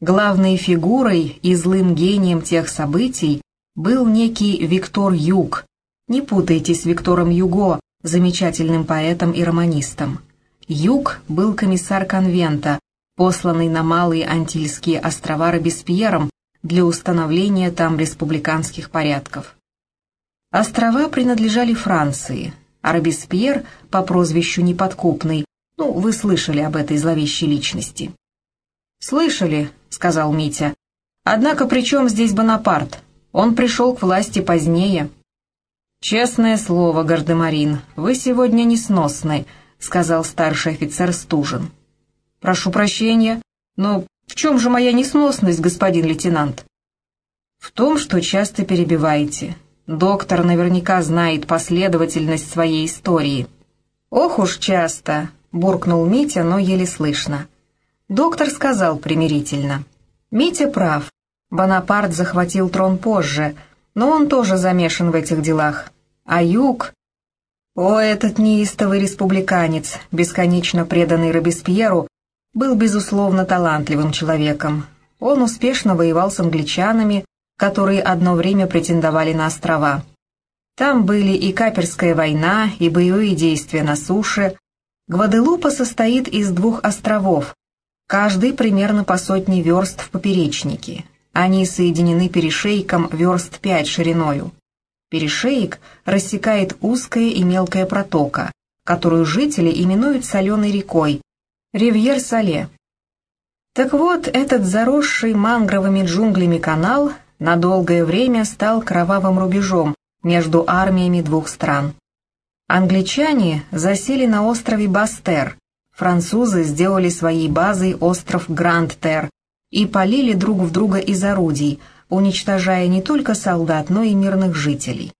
Главной фигурой и злым гением тех событий был некий Виктор Юг. Не путайте с Виктором Юго, замечательным поэтом и романистом. Юг был комиссар конвента, посланный на Малые Антильские острова Робеспьером для установления там республиканских порядков. Острова принадлежали Франции, а Робеспьер по прозвищу Неподкупный, ну, вы слышали об этой зловещей личности. «Слышали», — сказал Митя. «Однако при чем здесь Бонапарт? Он пришел к власти позднее». «Честное слово, Гардемарин, вы сегодня несносны», — сказал старший офицер Стужин. «Прошу прощения, но в чем же моя несносность, господин лейтенант?» «В том, что часто перебиваете. Доктор наверняка знает последовательность своей истории». «Ох уж часто», — буркнул Митя, но еле слышно. Доктор сказал примирительно. «Митя прав. Бонапарт захватил трон позже, но он тоже замешан в этих делах. А юг...» О, этот неистовый республиканец, бесконечно преданный Робеспьеру, был, безусловно, талантливым человеком. Он успешно воевал с англичанами, которые одно время претендовали на острова. Там были и Каперская война, и боевые действия на суше. Гваделупа состоит из двух островов, каждый примерно по сотне верст в поперечнике. Они соединены перешейком верст пять шириною. Перешеек рассекает узкая и мелкая протока, которую жители именуют соленой рекой, Ривьер-Сале. Так вот, этот заросший мангровыми джунглями канал на долгое время стал кровавым рубежом между армиями двух стран. Англичане засели на острове Бастер, французы сделали своей базой остров Гранд-Тер и полили друг в друга из орудий – уничтожая не только солдат, но и мирных жителей.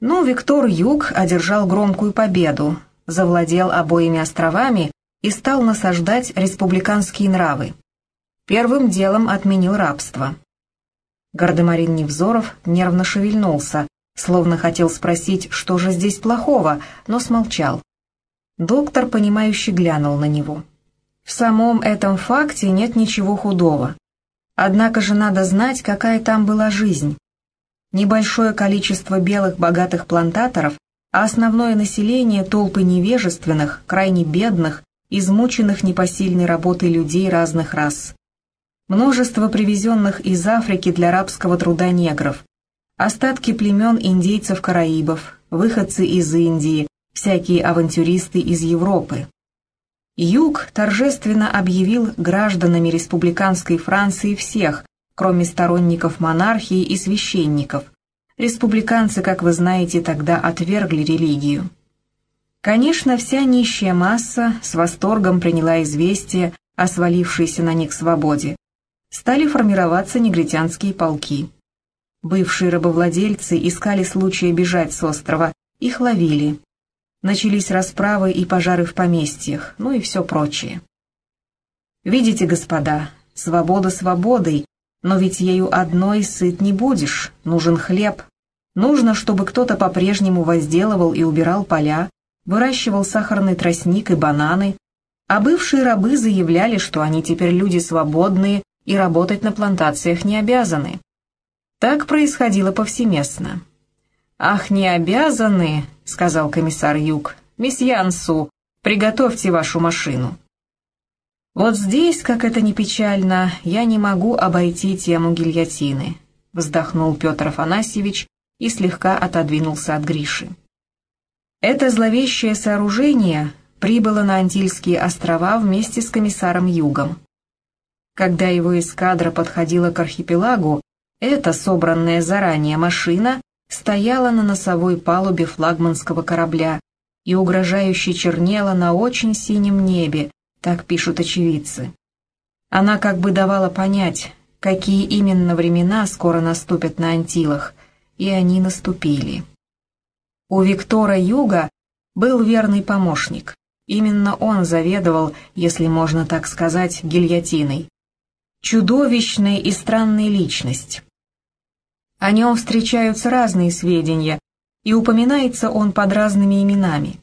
Ну, Виктор Юг одержал громкую победу, завладел обоими островами и стал насаждать республиканские нравы. Первым делом отменил рабство. Гардемарин Невзоров нервно шевельнулся, словно хотел спросить, что же здесь плохого, но смолчал. Доктор, понимающе глянул на него. В самом этом факте нет ничего худого. Однако же надо знать, какая там была жизнь. Небольшое количество белых богатых плантаторов, а основное население толпы невежественных, крайне бедных, измученных непосильной работой людей разных рас. Множество привезенных из Африки для рабского труда негров, остатки племен индейцев-караибов, выходцы из Индии, всякие авантюристы из Европы. Юг торжественно объявил гражданами республиканской Франции всех, кроме сторонников монархии и священников. Республиканцы, как вы знаете, тогда отвергли религию. Конечно, вся нищая масса с восторгом приняла известие о свалившейся на них свободе. Стали формироваться негритянские полки. Бывшие рабовладельцы искали случая бежать с острова, их ловили, начались расправы и пожары в поместьях, ну и все прочее. Видите, господа, свобода свободой, но ведь ею одной сыт не будешь, нужен хлеб. Нужно, чтобы кто-то по-прежнему возделывал и убирал поля, выращивал сахарный тростник и бананы, а бывшие рабы заявляли, что они теперь люди свободные и работать на плантациях не обязаны. Так происходило повсеместно. «Ах, не обязаны!» — сказал комиссар Юг. «Месье Ансу, приготовьте вашу машину». «Вот здесь, как это ни печально, я не могу обойти тему гильотины», — вздохнул Петр Афанасьевич и слегка отодвинулся от Гриши. Это зловещее сооружение прибыло на Антильские острова вместе с комиссаром Югом. Когда его эскадра подходила к архипелагу, эта собранная заранее машина стояла на носовой палубе флагманского корабля и угрожающе чернела на очень синем небе, так пишут очевидцы. Она как бы давала понять, какие именно времена скоро наступят на Антилах, и они наступили. У Виктора Юга был верный помощник. Именно он заведовал, если можно так сказать, гильотиной. Чудовищная и странная личность, о нем встречаются разные сведения, и упоминается он под разными именами.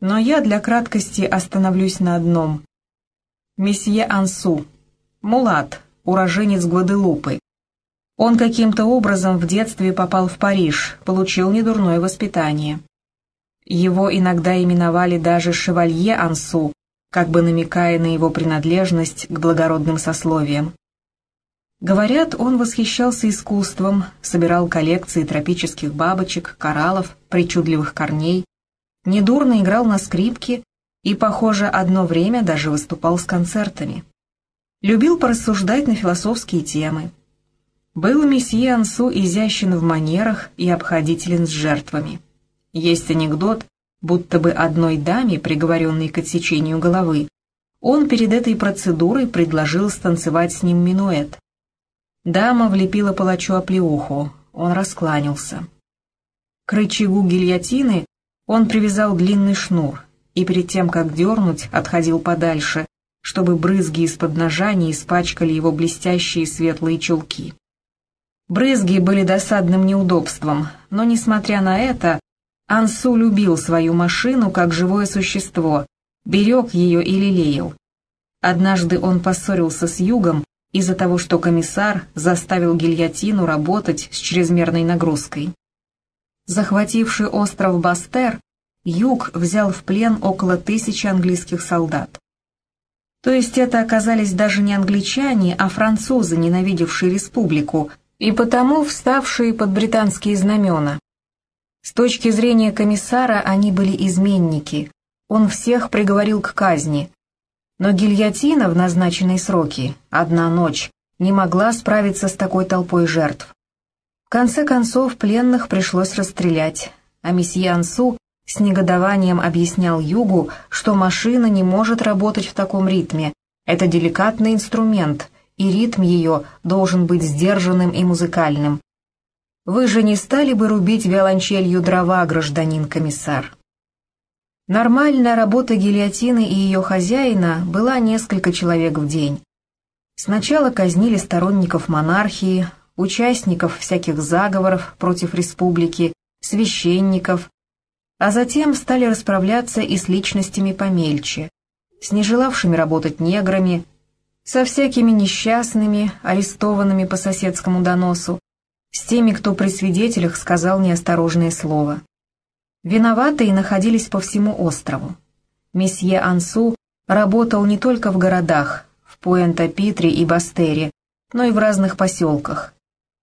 Но я для краткости остановлюсь на одном. Месье Ансу, мулат, уроженец Гваделупы. Он каким-то образом в детстве попал в Париж, получил недурное воспитание. Его иногда именовали даже «шевалье Ансу», как бы намекая на его принадлежность к благородным сословиям. Говорят, он восхищался искусством, собирал коллекции тропических бабочек, кораллов, причудливых корней, недурно играл на скрипке и, похоже, одно время даже выступал с концертами. Любил порассуждать на философские темы. Был месье Ансу изящен в манерах и обходителен с жертвами. Есть анекдот, будто бы одной даме, приговоренной к отсечению головы, он перед этой процедурой предложил станцевать с ним минуэт. Дама влепила палачу оплеуху, он раскланялся. К рычагу гильотины он привязал длинный шнур и перед тем, как дернуть, отходил подальше, чтобы брызги из-под ножа не испачкали его блестящие светлые чулки. Брызги были досадным неудобством, но, несмотря на это, Ансу любил свою машину как живое существо, берег ее и лелеял. Однажды он поссорился с Югом из-за того, что комиссар заставил гильотину работать с чрезмерной нагрузкой. Захвативший остров Бастер, Юг взял в плен около тысячи английских солдат. То есть это оказались даже не англичане, а французы, ненавидевшие республику, и потому вставшие под британские знамена. С точки зрения комиссара они были изменники, он всех приговорил к казни. Но гильотина в назначенные сроки, одна ночь, не могла справиться с такой толпой жертв. В конце концов пленных пришлось расстрелять, а месье Ансу с негодованием объяснял Югу, что машина не может работать в таком ритме, это деликатный инструмент, и ритм ее должен быть сдержанным и музыкальным, вы же не стали бы рубить виолончелью дрова, гражданин комиссар. Нормальная работа гильотины и ее хозяина была несколько человек в день. Сначала казнили сторонников монархии, участников всяких заговоров против республики, священников, а затем стали расправляться и с личностями помельче, с нежелавшими работать неграми, со всякими несчастными, арестованными по соседскому доносу, с теми, кто при свидетелях сказал неосторожное слово. Виноватые находились по всему острову. Месье Ансу работал не только в городах, в Пуэнто-Питре и Бастере, но и в разных поселках.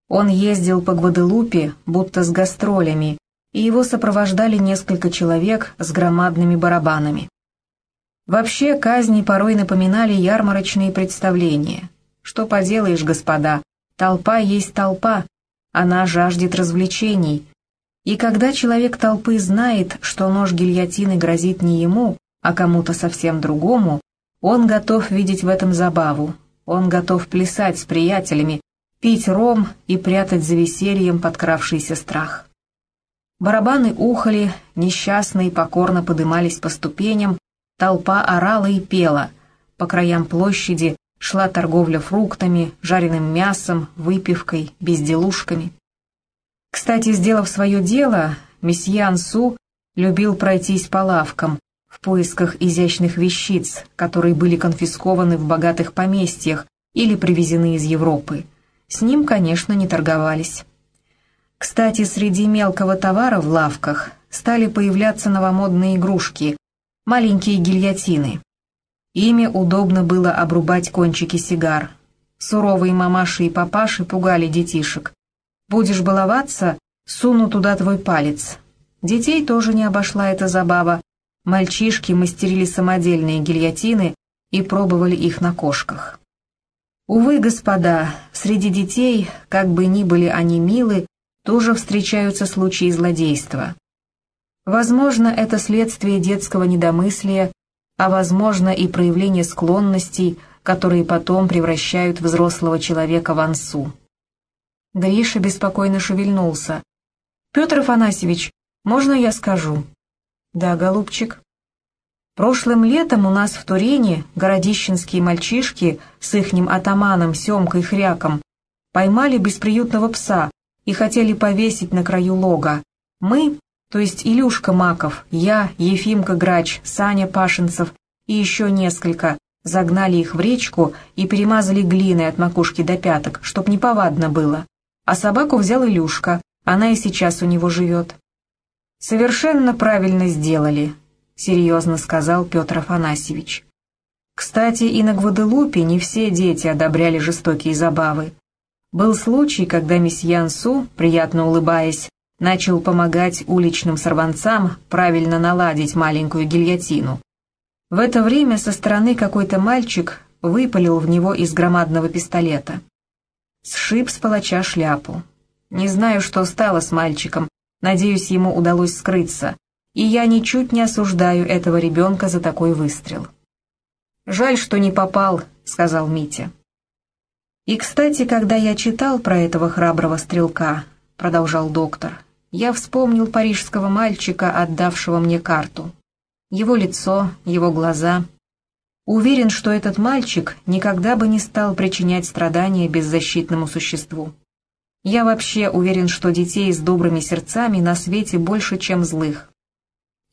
Он ездил по Гваделупе, будто с гастролями, и его сопровождали несколько человек с громадными барабанами. Вообще казни порой напоминали ярмарочные представления. Что поделаешь, господа, толпа есть толпа, она жаждет развлечений. И когда человек толпы знает, что нож гильотины грозит не ему, а кому-то совсем другому, он готов видеть в этом забаву, он готов плясать с приятелями, пить ром и прятать за весельем подкравшийся страх. Барабаны ухали, несчастные покорно подымались по ступеням, толпа орала и пела, по краям площади Шла торговля фруктами, жареным мясом, выпивкой, безделушками. Кстати, сделав свое дело, месье Ансу любил пройтись по лавкам в поисках изящных вещиц, которые были конфискованы в богатых поместьях или привезены из Европы. С ним, конечно, не торговались. Кстати, среди мелкого товара в лавках стали появляться новомодные игрушки, маленькие гильотины. Ими удобно было обрубать кончики сигар. Суровые мамаши и папаши пугали детишек. Будешь баловаться, суну туда твой палец. Детей тоже не обошла эта забава. Мальчишки мастерили самодельные гильотины и пробовали их на кошках. Увы, господа, среди детей, как бы ни были они милы, тоже встречаются случаи злодейства. Возможно, это следствие детского недомыслия а возможно и проявление склонностей, которые потом превращают взрослого человека в ансу. Гриша беспокойно шевельнулся. «Петр Афанасьевич, можно я скажу?» «Да, голубчик». Прошлым летом у нас в Турене городищенские мальчишки с ихним атаманом Семкой Хряком поймали бесприютного пса и хотели повесить на краю лога. Мы, то есть Илюшка Маков, я, Ефимка Грач, Саня Пашинцев и еще несколько, Загнали их в речку и перемазали глиной от макушки до пяток, чтоб неповадно было. А собаку взял Илюшка, она и сейчас у него живет. «Совершенно правильно сделали», — серьезно сказал Петр Афанасьевич. Кстати, и на Гваделупе не все дети одобряли жестокие забавы. Был случай, когда месье Ансу, приятно улыбаясь, начал помогать уличным сорванцам правильно наладить маленькую гильотину. В это время со стороны какой-то мальчик выпалил в него из громадного пистолета. Сшиб с палача шляпу. Не знаю, что стало с мальчиком, надеюсь, ему удалось скрыться, и я ничуть не осуждаю этого ребенка за такой выстрел. «Жаль, что не попал», — сказал Митя. «И, кстати, когда я читал про этого храброго стрелка», — продолжал доктор, — «я вспомнил парижского мальчика, отдавшего мне карту. Его лицо, его глаза. Уверен, что этот мальчик никогда бы не стал причинять страдания беззащитному существу. Я вообще уверен, что детей с добрыми сердцами на свете больше, чем злых».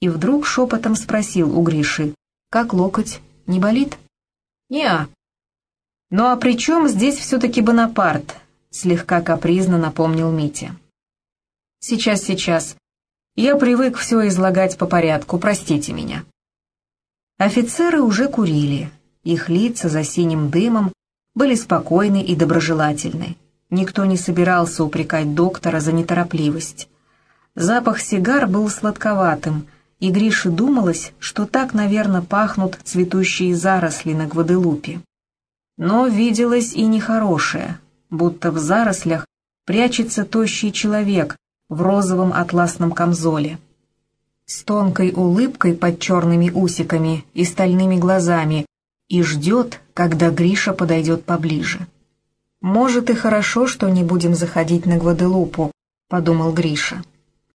И вдруг шепотом спросил у Гриши, «Как локоть? Не болит?» «Не-а», «Ну а при чем здесь все-таки Бонапарт?» — слегка капризно напомнил Митя. «Сейчас, сейчас. Я привык все излагать по порядку, простите меня». Офицеры уже курили. Их лица за синим дымом были спокойны и доброжелательны. Никто не собирался упрекать доктора за неторопливость. Запах сигар был сладковатым, и Грише думалось, что так, наверное, пахнут цветущие заросли на Гваделупе. Но виделось и нехорошее, будто в зарослях прячется тощий человек в розовом атласном камзоле. С тонкой улыбкой под черными усиками и стальными глазами и ждет, когда Гриша подойдет поближе. «Может, и хорошо, что не будем заходить на Гваделупу», — подумал Гриша.